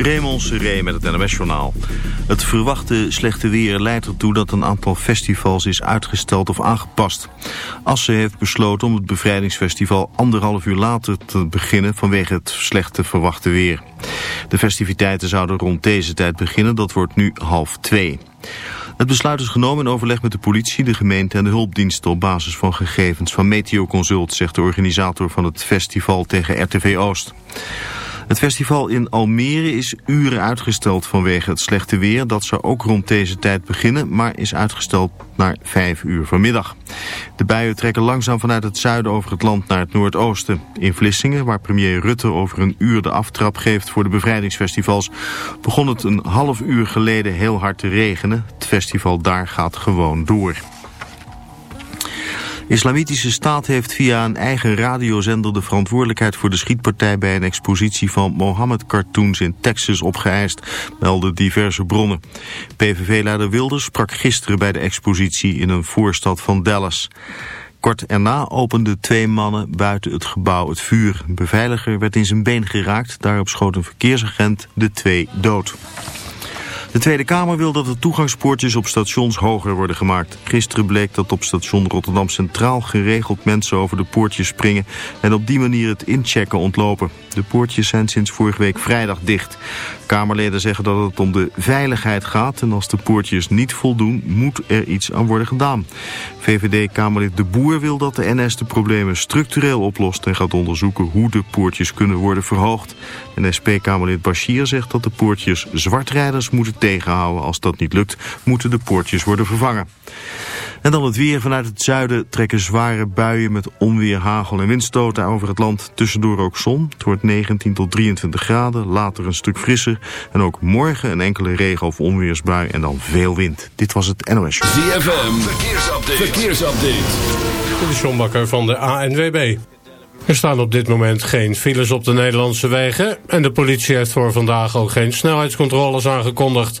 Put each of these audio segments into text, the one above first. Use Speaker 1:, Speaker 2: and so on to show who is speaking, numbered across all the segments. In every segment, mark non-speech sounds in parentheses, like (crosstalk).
Speaker 1: Raymond Seré met het NMS-journaal. Het verwachte slechte weer leidt ertoe dat een aantal festivals is uitgesteld of aangepast. Assen heeft besloten om het bevrijdingsfestival anderhalf uur later te beginnen vanwege het slechte verwachte weer. De festiviteiten zouden rond deze tijd beginnen, dat wordt nu half twee. Het besluit is genomen in overleg met de politie, de gemeente en de hulpdiensten op basis van gegevens van Meteoconsult, zegt de organisator van het festival tegen RTV Oost. Het festival in Almere is uren uitgesteld vanwege het slechte weer. Dat zou ook rond deze tijd beginnen, maar is uitgesteld naar vijf uur vanmiddag. De buien trekken langzaam vanuit het zuiden over het land naar het noordoosten. In Vlissingen, waar premier Rutte over een uur de aftrap geeft voor de bevrijdingsfestivals, begon het een half uur geleden heel hard te regenen. Het festival daar gaat gewoon door. Islamitische Staat heeft via een eigen radiozender de verantwoordelijkheid voor de schietpartij bij een expositie van Mohammed-cartoons in Texas opgeëist, melden diverse bronnen. PVV-leider Wilders sprak gisteren bij de expositie in een voorstad van Dallas. Kort erna openden twee mannen buiten het gebouw het vuur. Een beveiliger werd in zijn been geraakt, daarop schoot een verkeersagent de twee dood. De Tweede Kamer wil dat de toegangspoortjes op stations hoger worden gemaakt. Gisteren bleek dat op station Rotterdam Centraal geregeld mensen over de poortjes springen en op die manier het inchecken ontlopen. De poortjes zijn sinds vorige week vrijdag dicht. Kamerleden zeggen dat het om de veiligheid gaat en als de poortjes niet voldoen moet er iets aan worden gedaan. VVD-Kamerlid De Boer wil dat de NS de problemen structureel oplost en gaat onderzoeken hoe de poortjes kunnen worden verhoogd. En SP-Kamerlid Bashir zegt dat de poortjes zwartrijders moeten tegenhouden. Als dat niet lukt, moeten de poortjes worden vervangen. En dan het weer. Vanuit het zuiden trekken zware buien met onweer, hagel en windstoten over het land. Tussendoor ook zon. Het wordt 19 tot 23 graden, later een stuk frisser. En ook morgen een enkele regen- of onweersbui en dan veel wind. Dit was het NOS Show.
Speaker 2: ZFM, verkeersupdate. verkeersupdate.
Speaker 3: Dit is John Bakker van de ANWB. Er staan op dit moment geen files op de Nederlandse wegen... en de politie heeft voor vandaag ook geen snelheidscontroles aangekondigd.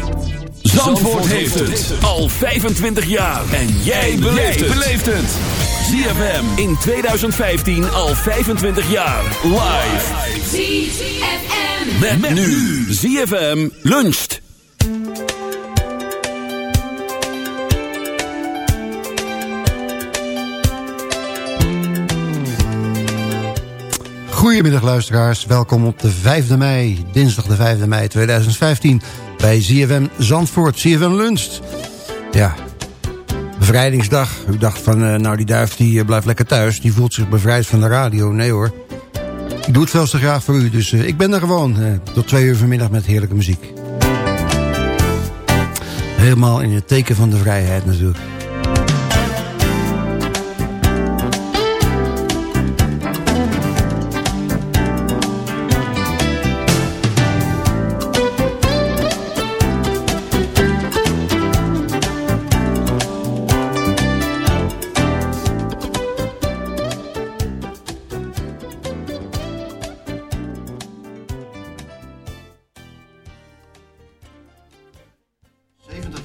Speaker 2: Zandvoort heeft het al 25 jaar. En jij beleeft het. ZFM in 2015 al 25 jaar. Live. ZFM. Met, met nu. ZFM luncht.
Speaker 4: Goedemiddag luisteraars, welkom op de 5e mei, dinsdag de 5e mei 2015 bij ZFM Zandvoort, ZFM Lunst. Ja, bevrijdingsdag. U dacht van, uh, nou die duif die uh, blijft lekker thuis. Die voelt zich bevrijd van de radio. Nee hoor. Ik doe het veel te graag voor u. Dus uh, ik ben er gewoon tot twee uur vanmiddag met heerlijke muziek. Helemaal in het teken van de vrijheid natuurlijk.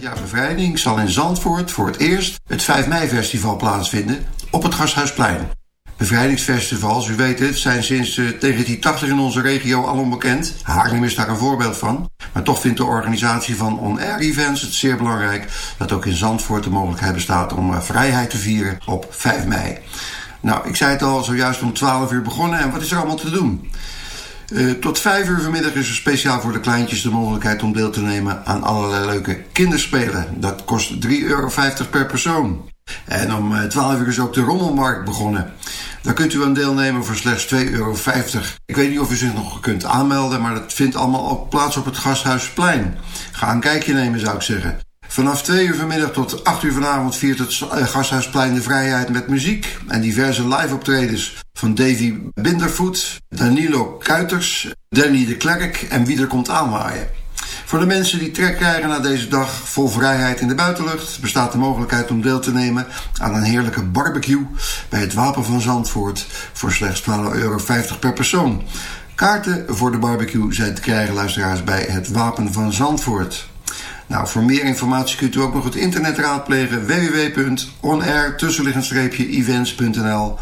Speaker 5: Jaar bevrijding zal in Zandvoort voor het eerst het 5 mei festival plaatsvinden op het Gasthuisplein. Bevrijdingsfestivals, u weet het, zijn sinds 1980 in onze regio al onbekend. Haarlem is daar een voorbeeld van. Maar toch vindt de organisatie van On-Air Events het zeer belangrijk dat ook in Zandvoort de mogelijkheid bestaat om eh, vrijheid te vieren op 5 mei. Nou, ik zei het al, zojuist om 12 uur begonnen en wat is er allemaal te doen? Uh, tot vijf uur vanmiddag is er speciaal voor de kleintjes de mogelijkheid om deel te nemen aan allerlei leuke kinderspelen. Dat kost 3,50 euro per persoon. En om 12 uur is ook de rommelmarkt begonnen. Daar kunt u aan deelnemen voor slechts 2,50 euro. Ik weet niet of u zich nog kunt aanmelden, maar dat vindt allemaal ook plaats op het Gasthuisplein. Ga een kijkje nemen, zou ik zeggen. Vanaf 2 uur vanmiddag tot 8 uur vanavond viert het Gasthuisplein de vrijheid met muziek en diverse live optredens van Davy Bindervoet, Danilo Kuiters, Danny de Klerk en wie er komt aanwaaien. Voor de mensen die trek krijgen naar deze dag vol vrijheid in de buitenlucht bestaat de mogelijkheid om deel te nemen aan een heerlijke barbecue bij het Wapen van Zandvoort voor slechts 12,50 euro per persoon. Kaarten voor de barbecue zijn te krijgen, luisteraars, bij het Wapen van Zandvoort. Nou, voor meer informatie kunt u ook nog het internet raadplegen www.onair-events.nl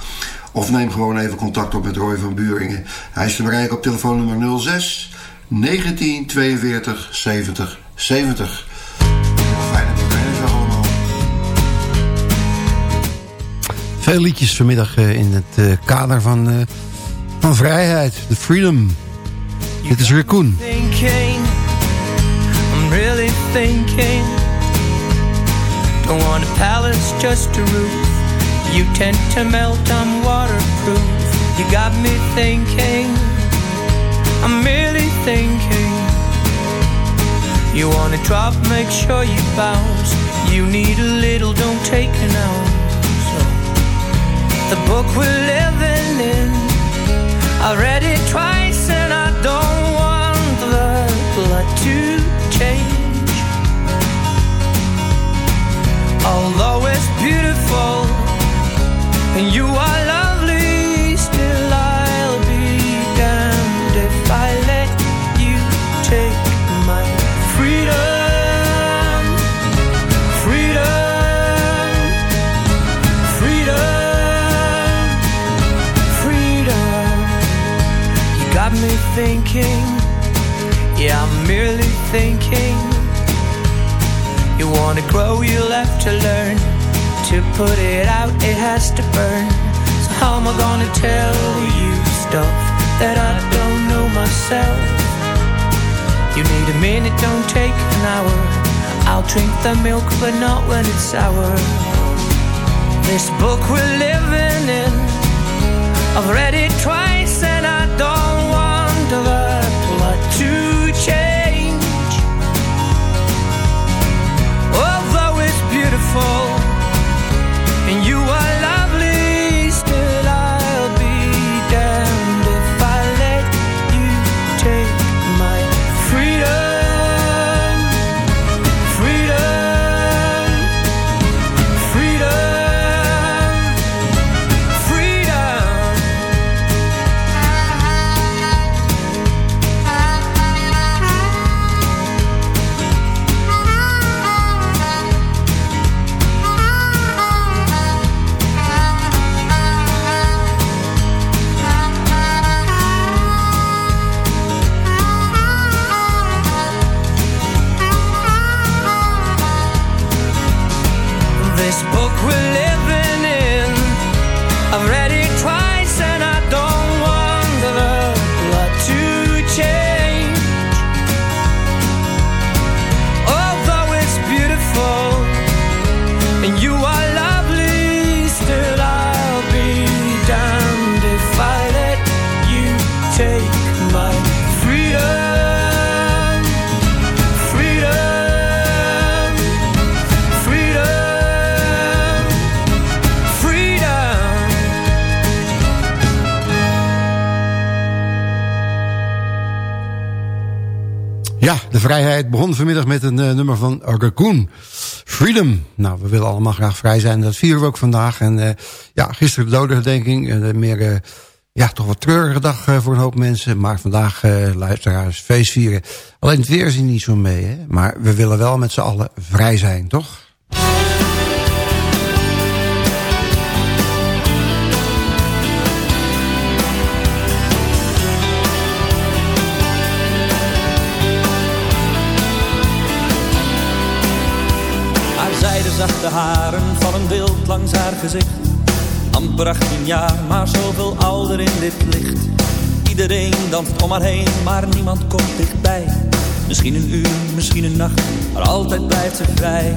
Speaker 5: of neem gewoon even contact op met Roy van Buringen. Hij is te bereiken op telefoonnummer 06 1942 70 70. Fijne dag allemaal.
Speaker 4: Veel liedjes vanmiddag uh, in het uh, kader van, uh, van vrijheid, de freedom. Dit is Raccoon. Really thinking Don't want a palace, just a roof You tend to melt, I'm waterproof. You got me thinking, I'm really thinking. You wanna drop, make sure you bounce. You need a little, don't take an ounce. So, the book we're living in, I read it twice and I don't want the blood to Although it's beautiful and you are lovely, still I'll be damned if I let you take my freedom. Freedom. Freedom. Freedom. You got me thinking, yeah, I'm merely thinking. You wanna grow, you'll to learn to put it out, it has to burn. So how am I gonna tell you stuff that I don't know myself? You need a minute, don't take an hour. I'll drink the milk, but not when it's sour. This book we're living in, I've read it twice beautiful
Speaker 6: begon vanmiddag met een uh, nummer van Raccoon. Freedom. Nou, we willen allemaal graag vrij zijn. Dat vieren we ook vandaag. En uh, ja, gisteren de dodenherdenking. Uh, meer, uh, ja, toch wat treurige dag voor een hoop mensen. Maar vandaag, luisteraars, feest vieren. Alleen het weer is niet zo mee, hè. Maar we willen wel met z'n allen vrij zijn, toch?
Speaker 7: Zachte haren vallen wild langs haar gezicht. Amper 18 jaar, maar zoveel ouder in dit licht. Iedereen danst om haar heen, maar niemand komt dichtbij. Misschien een uur, misschien een nacht, maar altijd blijft ze vrij.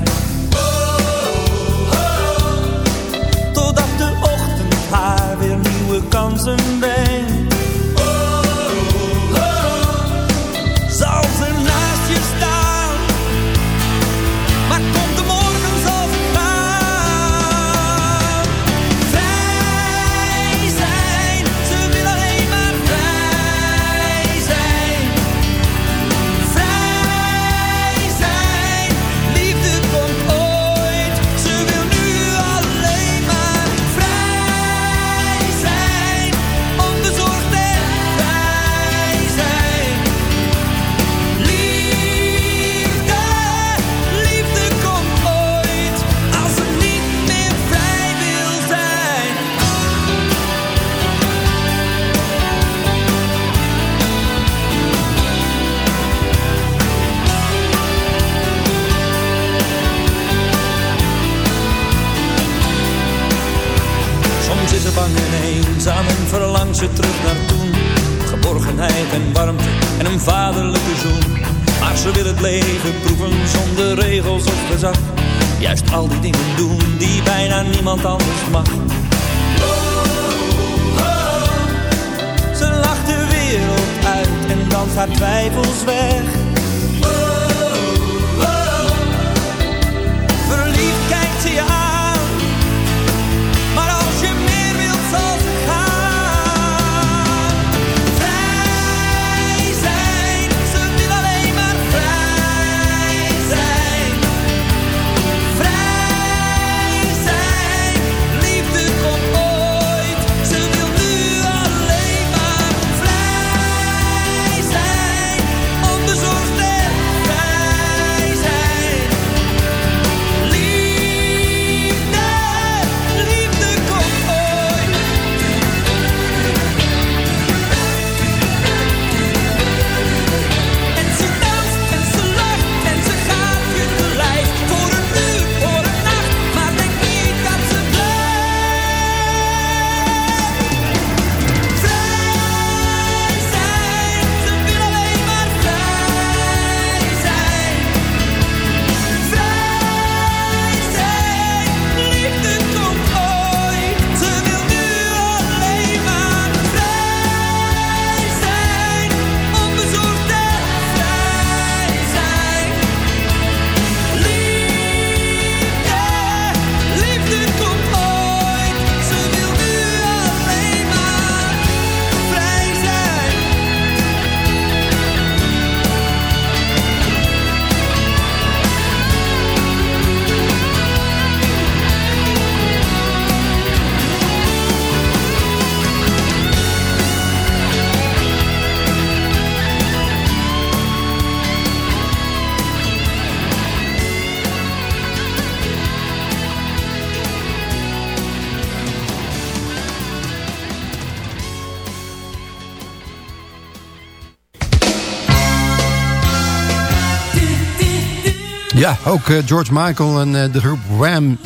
Speaker 6: Ja, ook uh, George Michael en uh, de groep Wham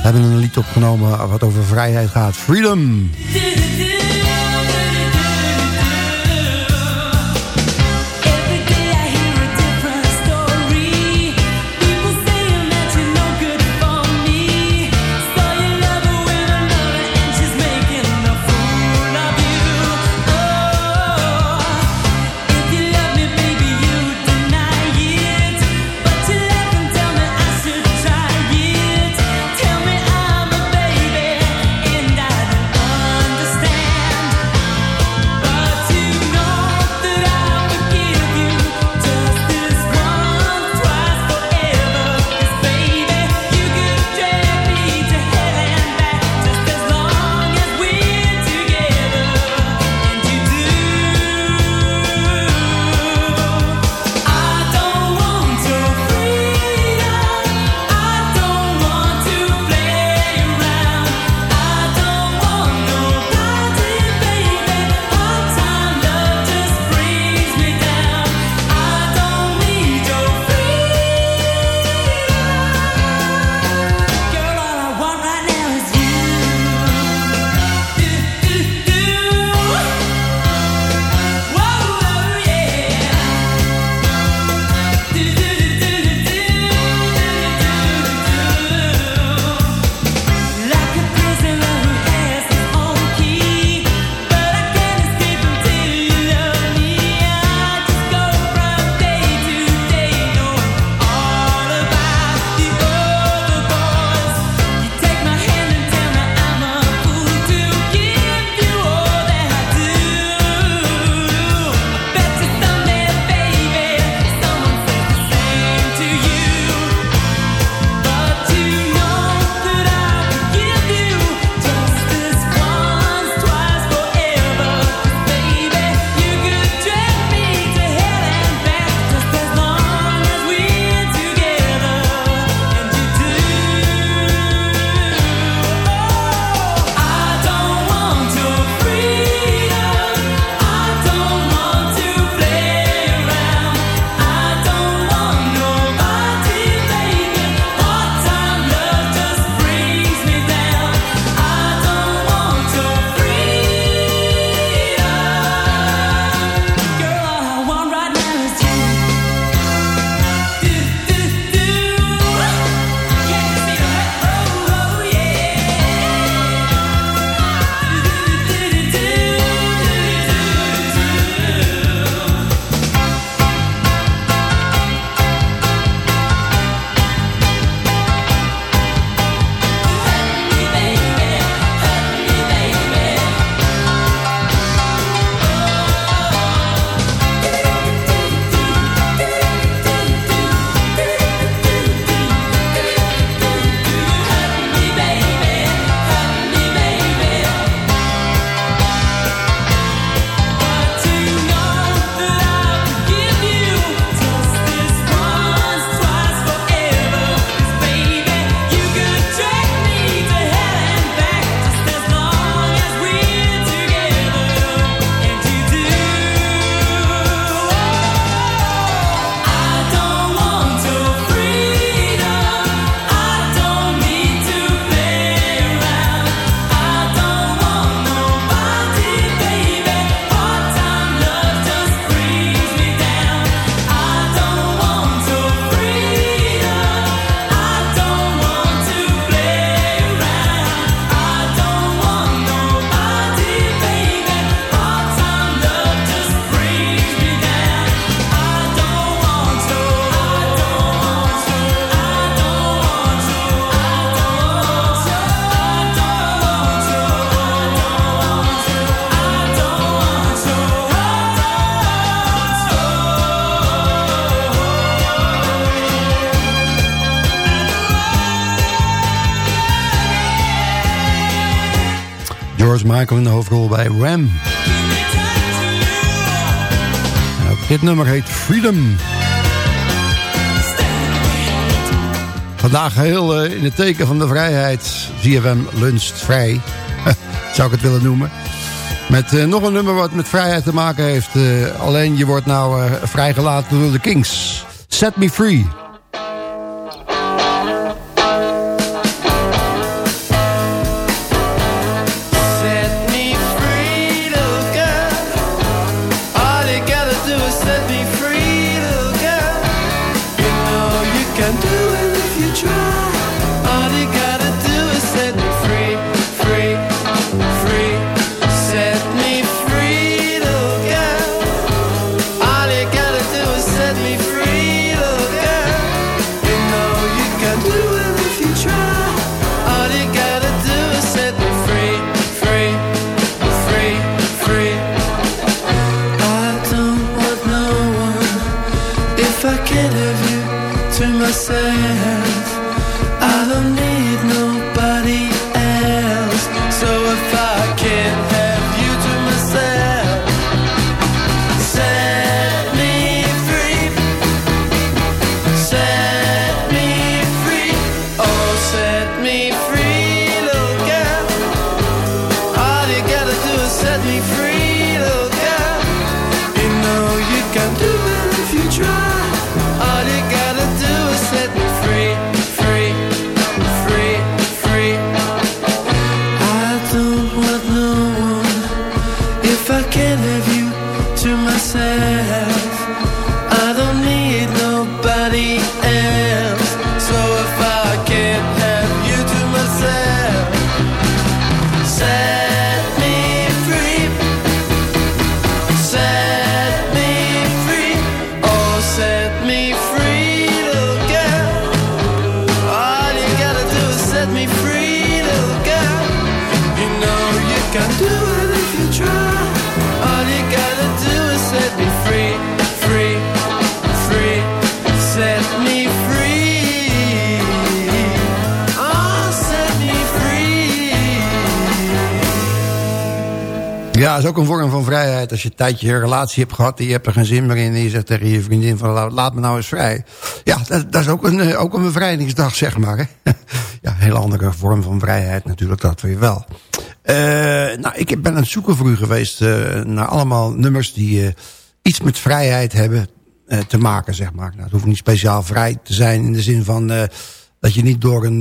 Speaker 6: hebben een lied opgenomen wat over vrijheid gaat. Freedom!
Speaker 4: Michael in de hoofdrol bij Ram. dit nummer heet Freedom. Vandaag heel uh, in het teken van de vrijheid. ZFM luncht vrij. (laughs) Zou ik het willen noemen. Met uh, nog een nummer wat met vrijheid te maken heeft. Uh, alleen je wordt nou vrijgelaten door de Kings. Set Me Free. Is ook een vorm van vrijheid. Als je een tijdje een relatie hebt gehad... en je hebt er geen zin meer in... en je zegt tegen je vriendin van laat me nou eens vrij. Ja, dat, dat is ook een, eh, ook een bevrijdingsdag, zeg maar. Hè? (laughs) ja, een hele andere vorm van vrijheid natuurlijk, dat weer wel. Uh, nou, ik ben aan het zoeken voor u geweest... Uh, naar allemaal nummers die iets met vrijheid hebben te maken, zeg maar. Nou, het hoeft niet speciaal vrij te zijn in de zin van... dat je niet door een,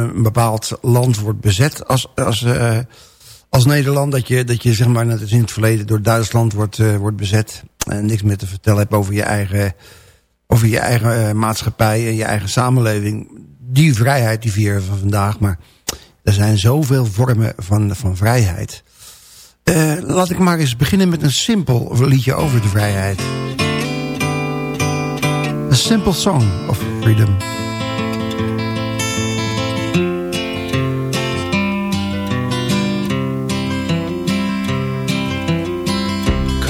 Speaker 4: een bepaald land wordt bezet als... als als Nederland dat je, dat je zeg maar, in het verleden door Duitsland wordt, uh, wordt bezet. En niks meer te vertellen hebt over je eigen, over je eigen uh, maatschappij en je eigen samenleving. Die vrijheid die vieren van vandaag. Maar er zijn zoveel vormen van, van vrijheid. Uh, laat ik maar eens beginnen met een simpel liedje over de vrijheid. A simple song of freedom.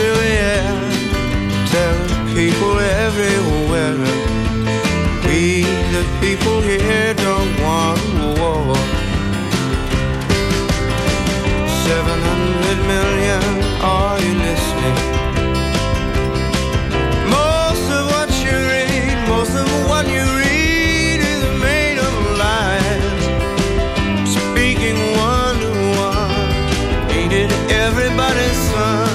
Speaker 8: through the people everywhere we, the people here, don't want war. Seven hundred million, are you listening? Most of what you read, most of what you read is made of lies. Speaking one to one, ain't it everybody's son?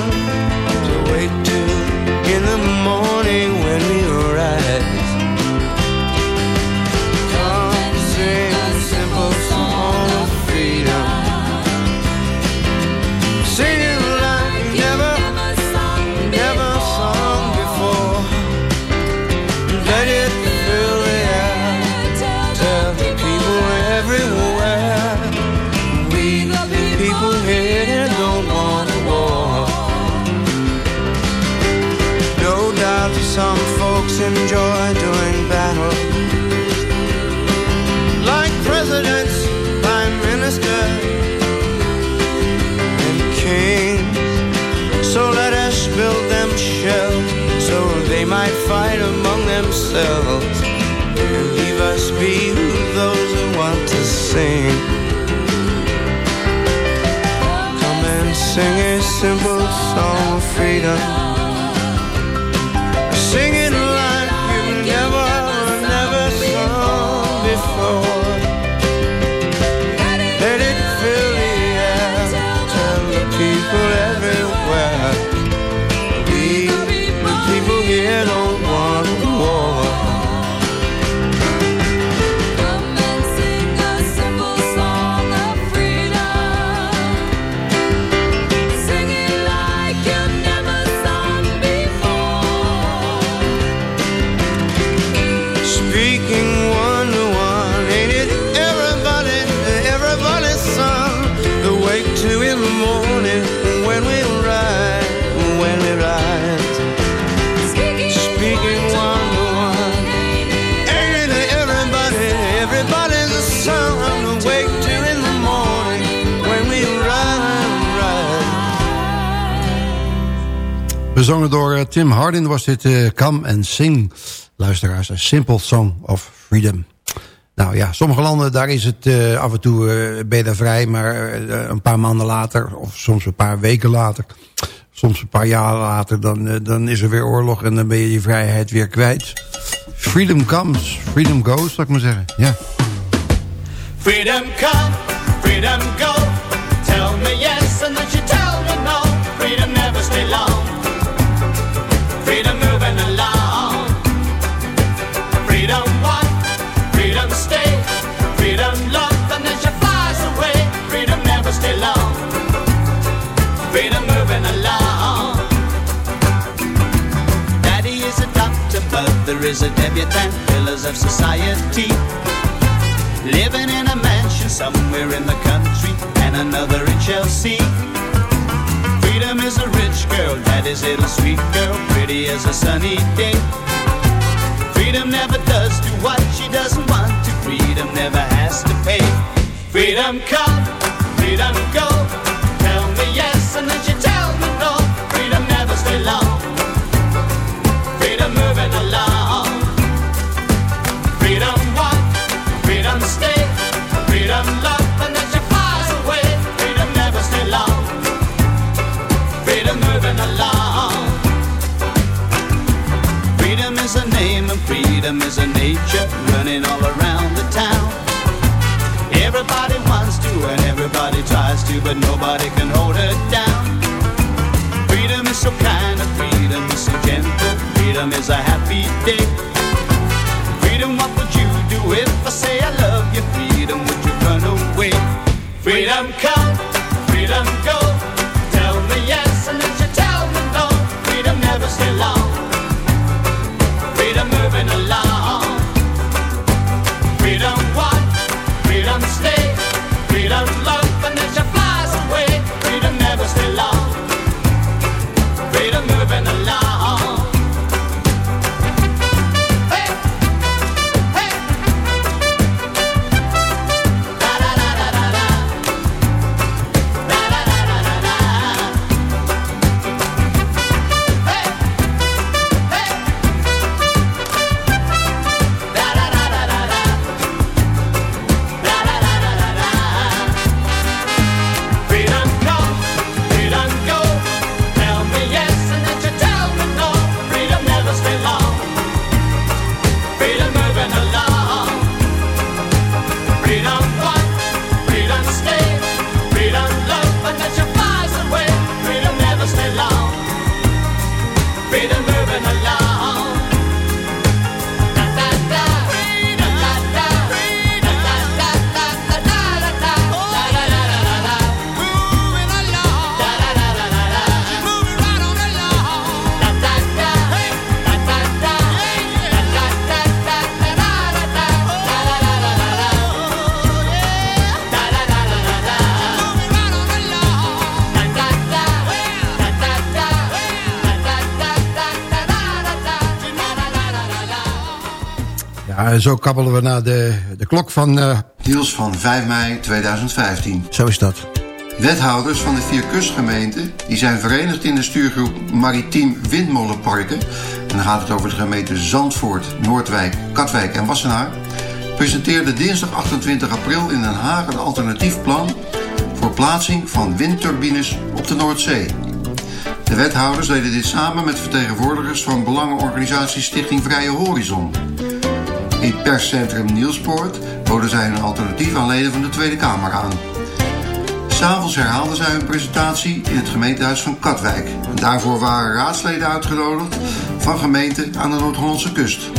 Speaker 8: simple song of freedom.
Speaker 9: Zongen door eh, Tim Hardin was dit eh, Come and Sing. Luisteraars, een simple song of freedom. Nou ja, sommige landen, daar is het eh, af en toe uh, ben vrij... maar een paar maanden later, of soms een paar weken later... soms een paar jaar later, dan, dan is er weer oorlog... en dan ben je je vrijheid weer kwijt. Freedom comes, freedom goes, zou ik maar zeggen. Ja.
Speaker 10: Freedom comes, freedom goes. is a debutante, pillars of society. Living in a mansion somewhere in the country, and another in Chelsea. Freedom is a rich girl, that is little sweet girl, pretty as a sunny day. Freedom never does do what she doesn't want to, freedom never has to pay. Freedom come, freedom go. freedom is a nature running all around the town. Everybody wants to and everybody tries to, but nobody can hold
Speaker 9: it Zo kabbelen we naar de, de klok van...
Speaker 5: Uh... Van 5 mei 2015.
Speaker 9: Zo is dat.
Speaker 5: Wethouders van de vier kustgemeenten die zijn verenigd in de stuurgroep Maritiem Windmolenparken. En dan gaat het over de gemeenten Zandvoort, Noordwijk, Katwijk en Wassenaar. Presenteerde dinsdag 28 april in Den Haag een alternatief plan voor plaatsing van windturbines op de Noordzee. De wethouders deden dit samen met vertegenwoordigers van belangenorganisatie Stichting Vrije Horizon. In perscentrum Nielspoort boden zij een alternatief aan leden van de Tweede Kamer aan. S'avonds herhaalden zij hun presentatie in het gemeentehuis van Katwijk. Daarvoor waren raadsleden uitgenodigd van gemeenten aan de Noord-Hollandse kust.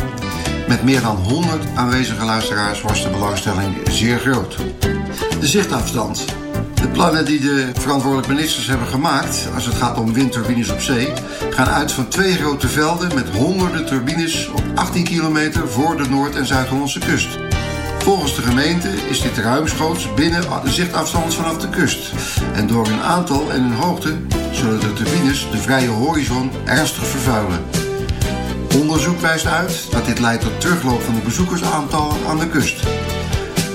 Speaker 5: Met meer dan 100 aanwezige luisteraars was de belangstelling zeer groot. De zichtafstand. De plannen die de verantwoordelijke ministers hebben gemaakt als het gaat om windturbines op zee, gaan uit van twee grote velden met honderden turbines op 18 kilometer voor de Noord- en Zuid-Hollandse kust. Volgens de gemeente is dit ruimschoots binnen zichtafstand vanaf de kust. En door hun aantal en hun hoogte zullen de turbines de vrije horizon ernstig vervuilen. Onderzoek wijst uit dat dit leidt tot terugloop van de bezoekersaantallen aan de kust.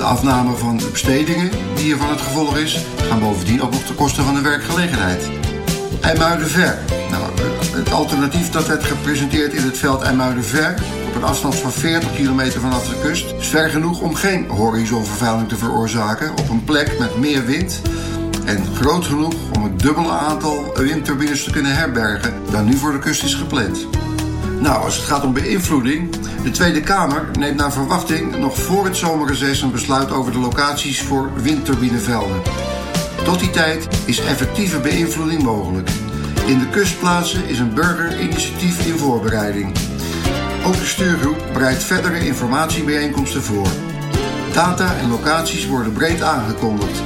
Speaker 5: De afname van de bestedingen die hiervan het gevolg is, gaan bovendien ook nog ten koste van de werkgelegenheid. IJmuidenver. Nou, het alternatief dat werd gepresenteerd in het veld IJmuidenver op een afstand van 40 kilometer vanaf de kust is ver genoeg om geen horizonvervuiling te veroorzaken op een plek met meer wind en groot genoeg om het dubbele aantal windturbines te kunnen herbergen dan nu voor de kust is gepland. Nou, als het gaat om beïnvloeding, de Tweede Kamer neemt naar verwachting nog voor het zomerreces een besluit over de locaties voor windturbinevelden. Tot die tijd is effectieve beïnvloeding mogelijk. In de kustplaatsen is een burgerinitiatief in voorbereiding. Ook de stuurgroep bereidt verdere informatiebijeenkomsten voor. Data en locaties worden breed aangekondigd.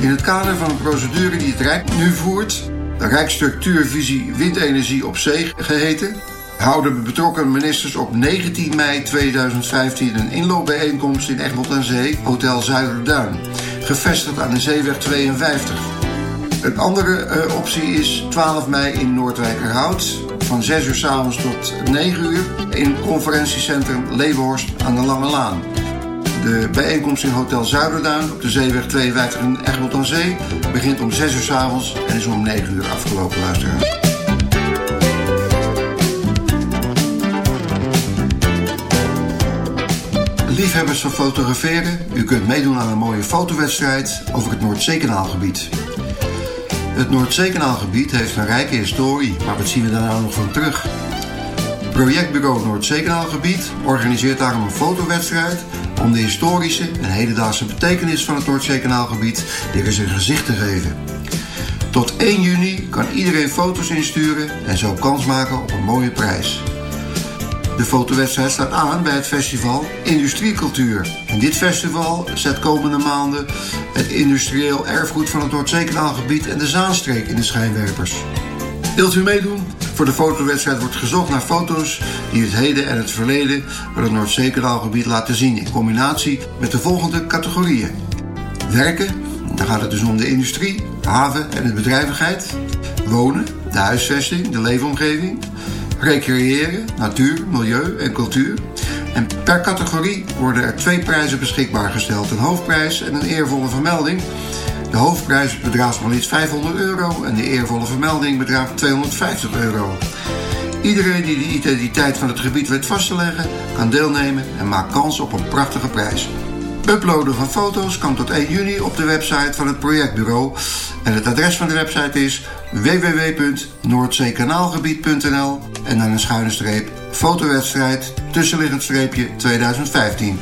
Speaker 5: In het kader van een procedure die het Rijk nu voert, de Rijksstructuurvisie Windenergie op Zee geheten, houden de betrokken ministers op 19 mei 2015 een inloopbijeenkomst in Egmond aan Zee, Hotel Zuiderduin, gevestigd aan de Zeeweg 52. Een andere eh, optie is 12 mei in Noordwijkerhout, van 6 uur s'avonds tot 9 uur, in conferentiecentrum Leeuwenhorst aan de Lange Laan. De bijeenkomst in Hotel Zuiderduin op de Zeeweg 52 in Egmond aan Zee begint om 6 uur s'avonds en is om 9 uur afgelopen, luisteraars. Liefhebbers van fotograferen, u kunt meedoen aan een mooie fotowedstrijd over het Noordzeekanaalgebied. Het Noordzeekanaalgebied heeft een rijke historie, maar wat zien we daar nou nog van terug? Projectbureau Noordzeekanaalgebied organiseert daarom een fotowedstrijd om de historische en hedendaagse betekenis van het Noordzeekanaalgebied weer eens een gezicht te geven. Tot 1 juni kan iedereen foto's insturen en zo kans maken op een mooie prijs. De fotowedstrijd staat aan bij het festival Industriecultuur. En dit festival zet komende maanden het industrieel erfgoed van het Noordzeekanaalgebied en de Zaanstreek in de schijnwerpers. Wilt u meedoen? Voor de fotowedstrijd wordt gezocht naar foto's die het heden en het verleden van het Noordzeekanaalgebied laten zien in combinatie met de volgende categorieën. Werken, dan gaat het dus om de industrie, haven en de bedrijvigheid. Wonen, de huisvesting, de leefomgeving. Recreëren, natuur, milieu en cultuur. En per categorie worden er twee prijzen beschikbaar gesteld. Een hoofdprijs en een eervolle vermelding. De hoofdprijs bedraagt maar liefst 500 euro en de eervolle vermelding bedraagt 250 euro. Iedereen die de identiteit van het gebied weet vast te leggen, kan deelnemen en maakt kans op een prachtige prijs. Uploaden van foto's kan tot 1 juni op de website van het projectbureau. En het adres van de website is www.noordzeekanaalgebied.nl en dan een schuine streep fotowedstrijd tussenliggend streepje 2015.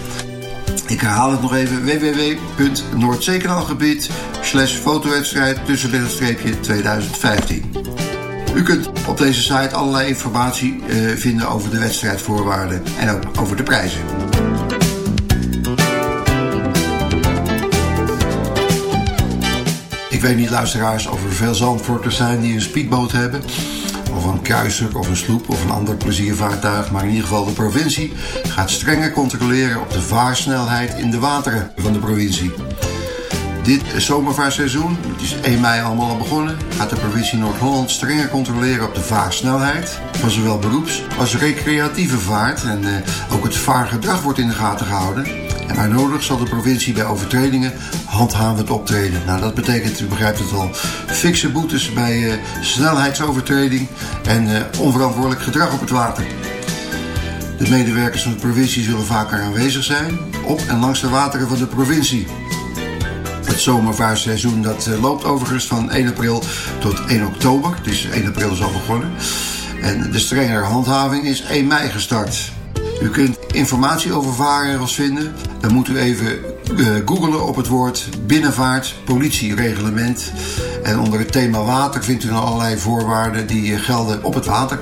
Speaker 5: Ik herhaal het nog even www.noordzeekanaalgebied slash fotowedstrijd tussenliggend streepje 2015. U kunt op deze site allerlei informatie eh, vinden over de wedstrijdvoorwaarden en ook over de prijzen. Ik weet niet, luisteraars, of er veel Zandvoorters zijn die een speedboot hebben. Of een kruiser, of een sloep, of een ander pleziervaartuig. Maar in ieder geval de provincie gaat strenger controleren op de vaarsnelheid in de wateren van de provincie. Dit zomervaarseizoen, het is 1 mei allemaal al begonnen, gaat de provincie Noord-Holland strenger controleren op de vaarsnelheid van zowel beroeps- als recreatieve vaart. En eh, ook het vaargedrag wordt in de gaten gehouden. En waar nodig zal de provincie bij overtredingen handhavend optreden. Nou, dat betekent, u begrijpt het al, fikse boetes bij eh, snelheidsovertreding en eh, onverantwoordelijk gedrag op het water. De medewerkers van de provincie zullen vaker aanwezig zijn op en langs de wateren van de provincie. Het zomervaarseizoen dat eh, loopt overigens van 1 april tot 1 oktober. Dus 1 april is al begonnen. En de strengere handhaving is 1 mei gestart. U kunt informatie over vaarregels vinden. Dan moet u even uh, googlen op het woord binnenvaart politiereglement. En onder het thema water vindt u dan allerlei voorwaarden die uh, gelden op het water.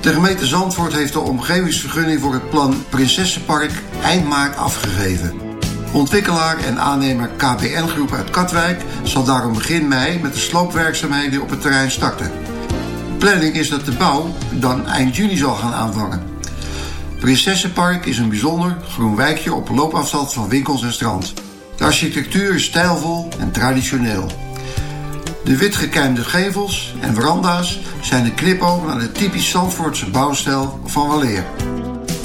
Speaker 5: De gemeente Zandvoort heeft de omgevingsvergunning voor het plan Prinsessenpark eind maart afgegeven. Ontwikkelaar en aannemer KPN Groep uit Katwijk zal daarom begin mei met de sloopwerkzaamheden op het terrein starten. Planning is dat de bouw dan eind juni zal gaan aanvangen. Prinsessenpark is een bijzonder groen wijkje op loopafstand van winkels en strand. De architectuur is stijlvol en traditioneel. De witgekijmde gevels en veranda's zijn een knipoog naar de typisch Zandvoortse bouwstijl van Waleer.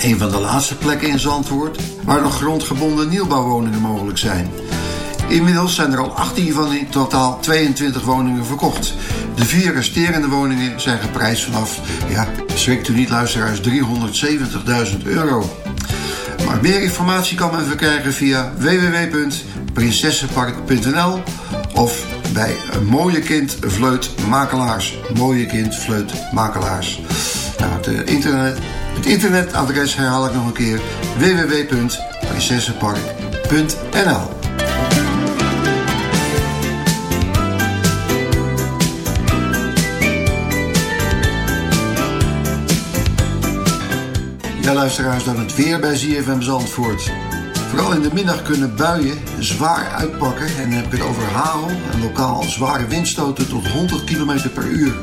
Speaker 5: Een van de laatste plekken in Zandvoort waar nog grondgebonden nieuwbouwwoningen mogelijk zijn. Inmiddels zijn er al 18 van in totaal 22 woningen verkocht. De vier resterende woningen zijn geprijsd vanaf, ja, schrikt u niet luisteraars, 370.000 euro. Maar meer informatie kan men verkrijgen via www.prinsessenpark.nl of bij mooie kind vleut makelaars. Mooie kind vleut makelaars. Nou, het, eh, internet, het internetadres herhaal ik nog een keer. www.prinsessenpark.nl Ja, luisteraars, dan het weer bij ZFM Zandvoort. Vooral in de middag kunnen buien zwaar uitpakken. En dan heb ik het over hagel en lokaal zware windstoten tot 100 km per uur.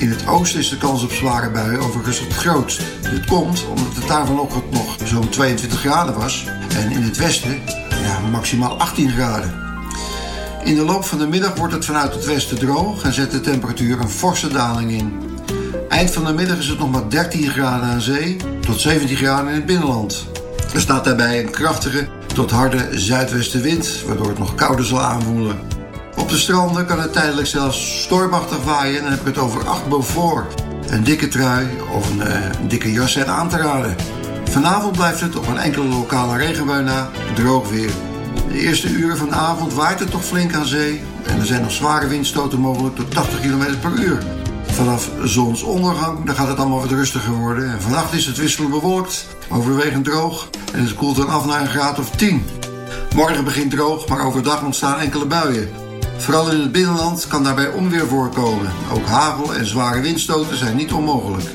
Speaker 5: In het oosten is de kans op zware buien overigens het grootst. Dit komt omdat het daar vanochtend nog zo'n 22 graden was. En in het westen ja, maximaal 18 graden. In de loop van de middag wordt het vanuit het westen droog en zet de temperatuur een forse daling in. Eind van de middag is het nog maar 13 graden aan zee tot 17 graden in het binnenland. Er staat daarbij een krachtige tot harde zuidwestenwind, waardoor het nog kouder zal aanvoelen. Op de stranden kan het tijdelijk zelfs stormachtig waaien en dan heb ik het over 8 boven. Een dikke trui of een, eh, een dikke jas zijn aan te raden. Vanavond blijft het op een enkele lokale regenbui na droog weer. De eerste uren van de avond waait het toch flink aan zee en er zijn nog zware windstoten mogelijk tot 80 km per uur. Vanaf zonsondergang dan gaat het allemaal wat rustiger worden. En vannacht is het wisselend bewolkt, overwegend droog en het koelt dan af naar een graad of 10. Morgen begint droog, maar overdag ontstaan enkele buien. Vooral in het binnenland kan daarbij onweer voorkomen. Ook hagel en zware windstoten zijn niet onmogelijk.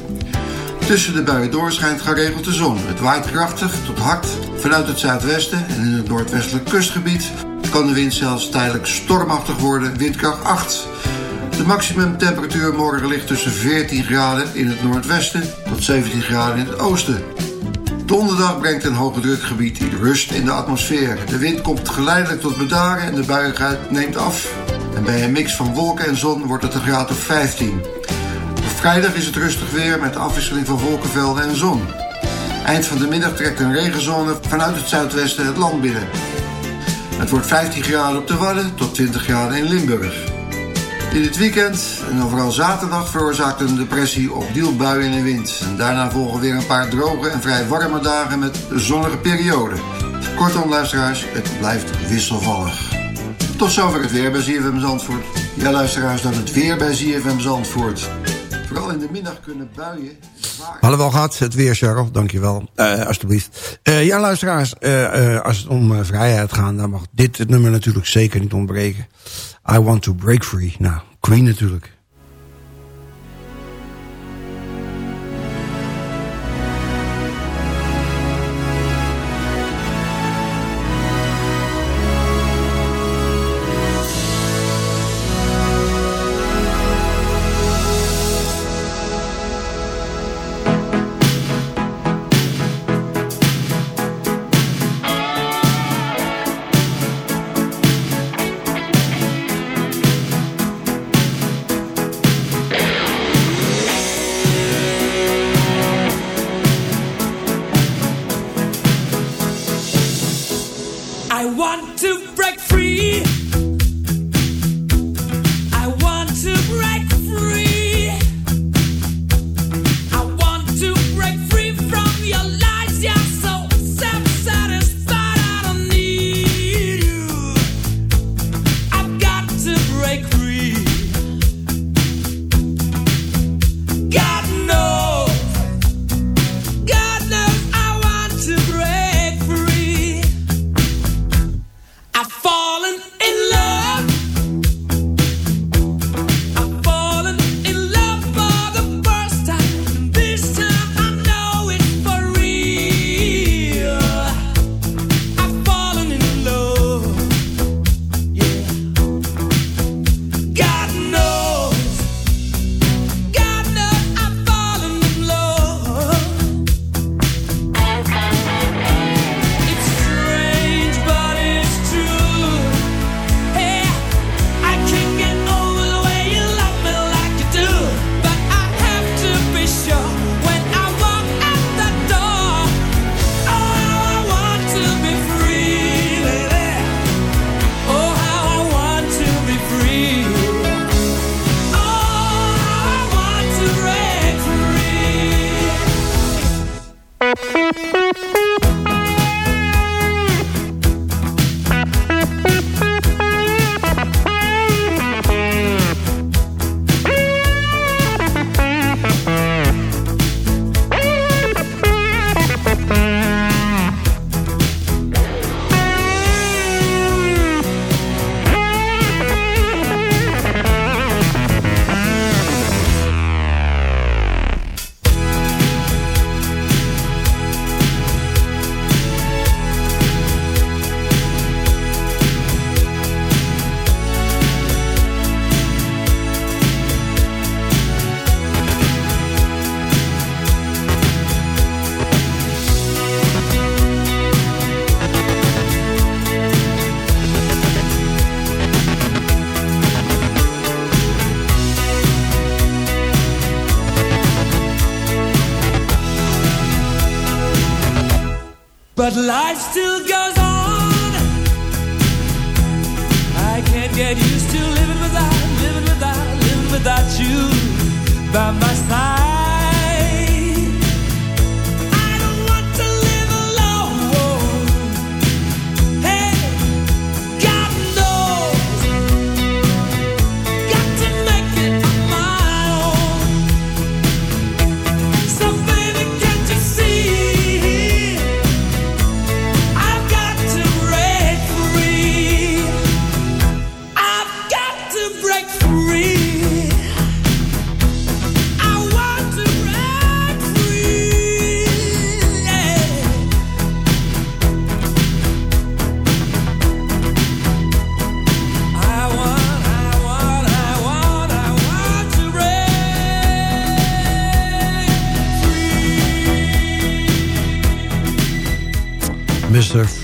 Speaker 5: Tussen de buien door schijnt geregeld de zon. Het waait krachtig tot hard vanuit het zuidwesten en in het noordwestelijk kustgebied kan de wind zelfs tijdelijk stormachtig worden, windkracht 8. De maximumtemperatuur morgen ligt tussen 14 graden in het noordwesten tot 17 graden in het oosten. Donderdag brengt een hoge drukgebied rust in de atmosfeer. De wind komt geleidelijk tot bedaren en de buiigheid neemt af. En bij een mix van wolken en zon wordt het een graad of 15. Op vrijdag is het rustig weer met afwisseling van wolkenvelden en zon. Eind van de middag trekt een regenzone vanuit het zuidwesten het land binnen. Het wordt 15 graden op de Wadden tot 20 graden in Limburg. In het weekend en vooral zaterdag veroorzaakt een depressie opnieuw buien en wind. En daarna volgen weer een paar droge en vrij warme dagen met zonnige perioden. Kortom, luisteraars, het blijft wisselvallig. Tot zover het weer bij ZFM Zandvoort. Ja, luisteraars, dan het weer bij ZFM Zandvoort. Vooral in de middag kunnen buien.
Speaker 4: Hadden we al gehad, het weer, Cheryl. Dankjewel, uh, alstublieft. Uh, ja, luisteraars, uh, als het om vrijheid gaat... dan mag dit nummer natuurlijk zeker niet ontbreken. I Want To Break Free. Nou, Queen natuurlijk.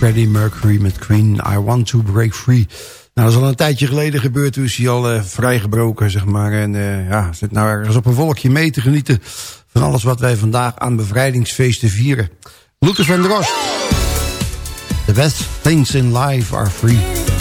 Speaker 11: Freddie Mercury met Queen, I Want To Break Free. Nou, dat is al een tijdje geleden gebeurd. Toen is hij al eh, vrijgebroken, zeg maar. En uh, ja, zit nou ergens op een wolkje mee te genieten... van alles wat wij vandaag aan bevrijdingsfeesten vieren. Lucas van der Rost. The best things in life are free.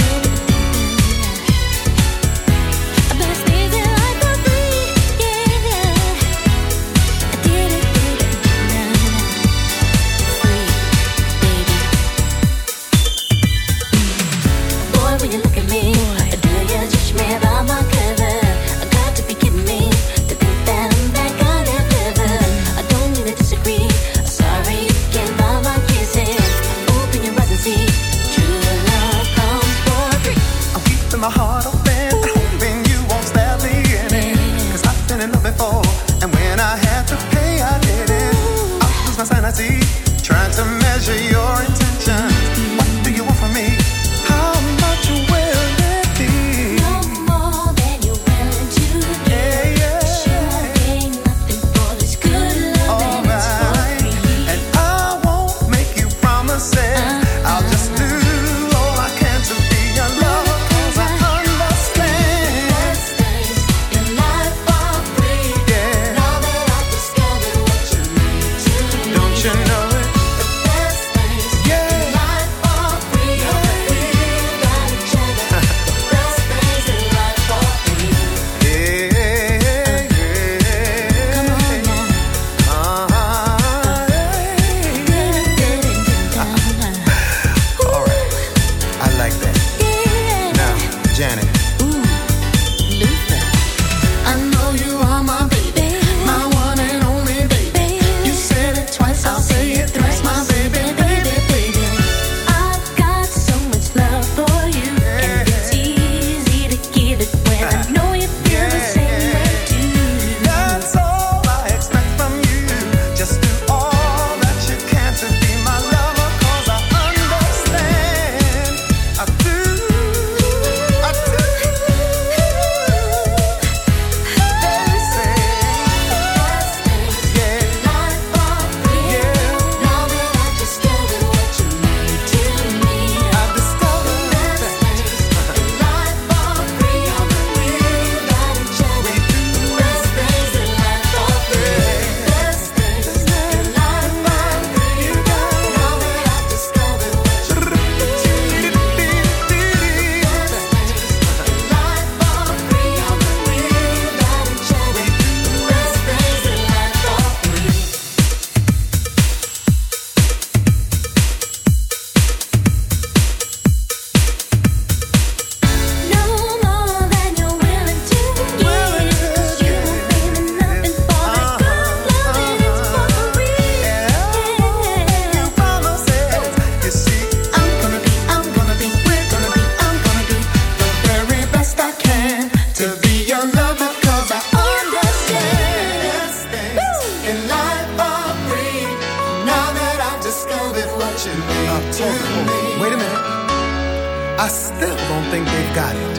Speaker 12: got
Speaker 13: it.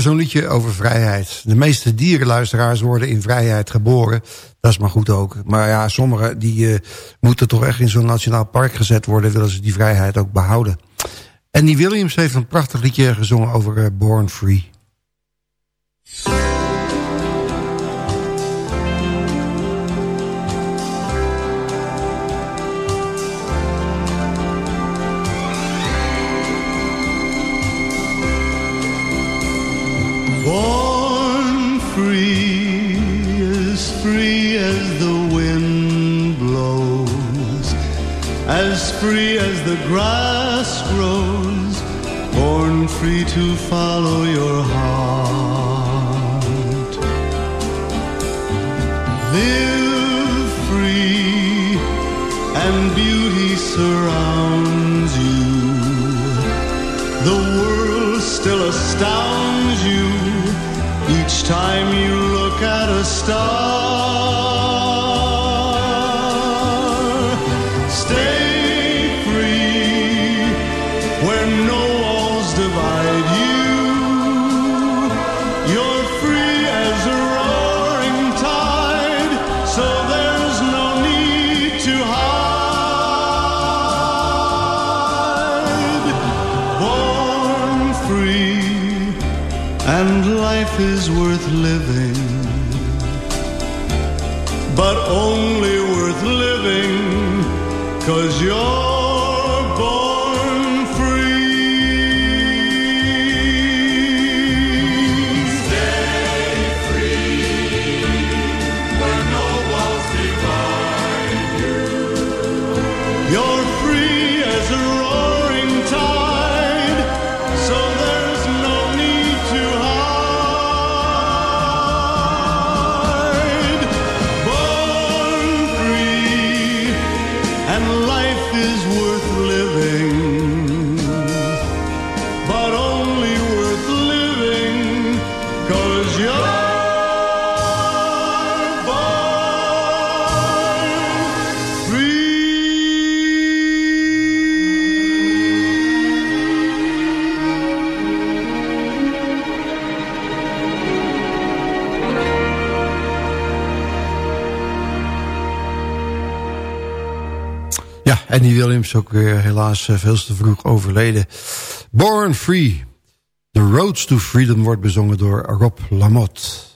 Speaker 14: zo'n liedje over vrijheid. De meeste dierenluisteraars worden in vrijheid geboren. Dat is maar goed ook. Maar ja, sommigen die eh, moeten toch echt in zo'n nationaal park gezet worden... willen ze die vrijheid ook behouden. En die Williams heeft een prachtig liedje gezongen over eh, Born Free.
Speaker 15: free as the grass grows, born free to follow your heart. Live free, and beauty surrounds you. The world still astounds you each time you look at a star.
Speaker 14: Andy Williams ook weer helaas eh, veel te vroeg overleden. Born Free. The Roads to Freedom wordt bezongen door Rob Lamotte.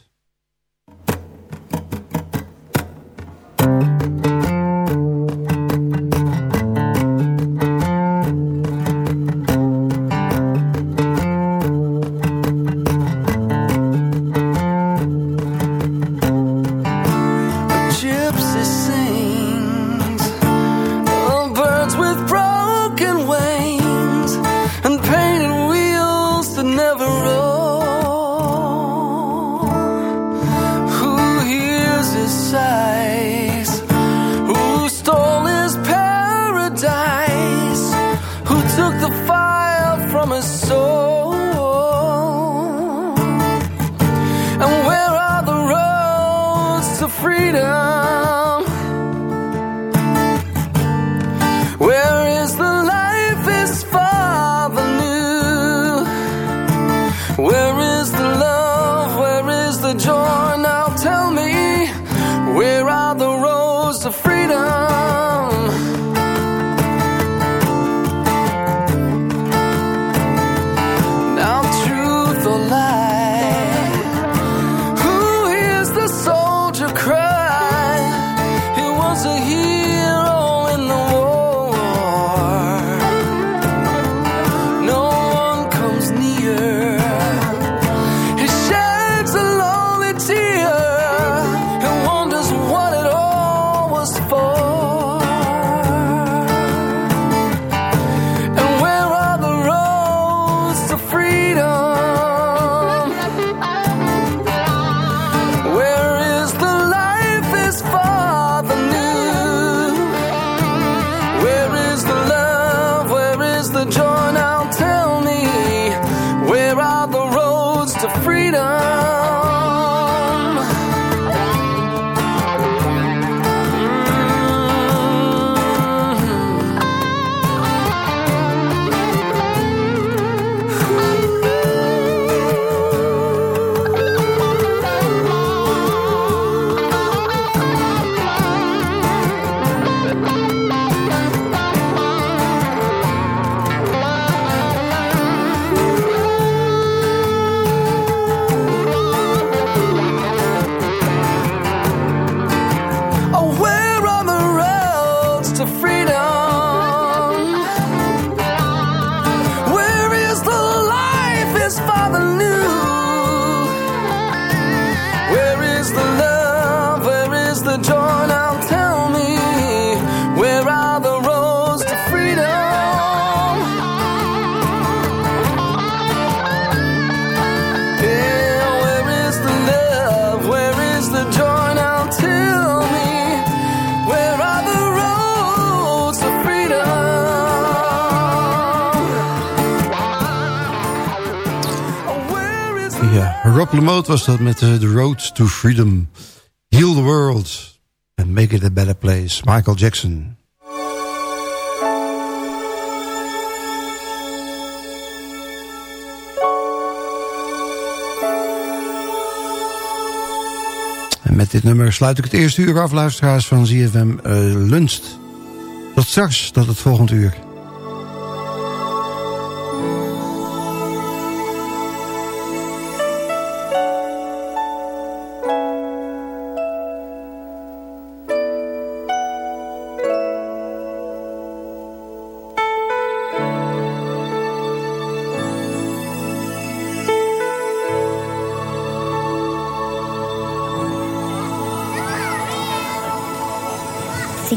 Speaker 9: Lamote was dat met uh, The Road to Freedom. Heal the world and make it a better place. Michael Jackson. En met dit nummer sluit ik het eerste uur af, luisteraars van ZFM uh, Lunst. Tot straks, tot het volgende uur.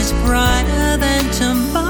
Speaker 6: is brighter than tomorrow.